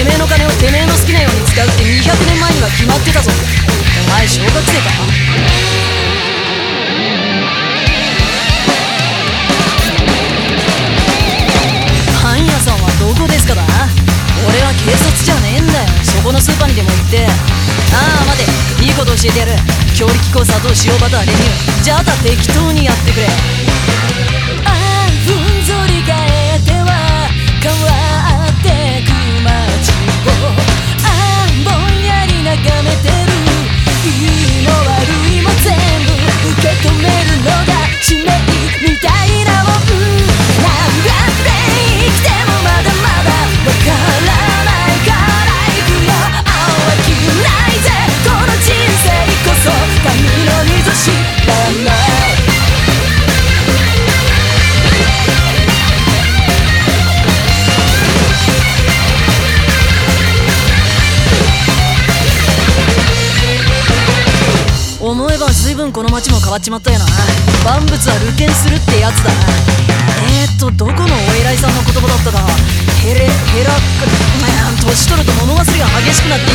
てめえの金をてめえの好きなように使うって200年前には決まってたぞ。お前小学生か？パン屋さんはどこですかだ？俺は警察じゃねえんだよ。そこのスーパーにでも行って。ああ待て。いいこと教えてやる。強力粉砂糖塩バター練乳。じゃあた適当にやってくれ。思えば随分この街も変わっちまったよな。万物は流見するってやつだ。なえー、っとどこのお偉いさんの言葉だったか。ヘレヘラなん年取ると物忘れが激しくなって。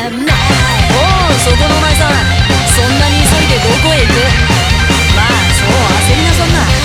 らないおうそこのお前さん。そんなに急いでどこへ行く？まあそう焦りなさんな。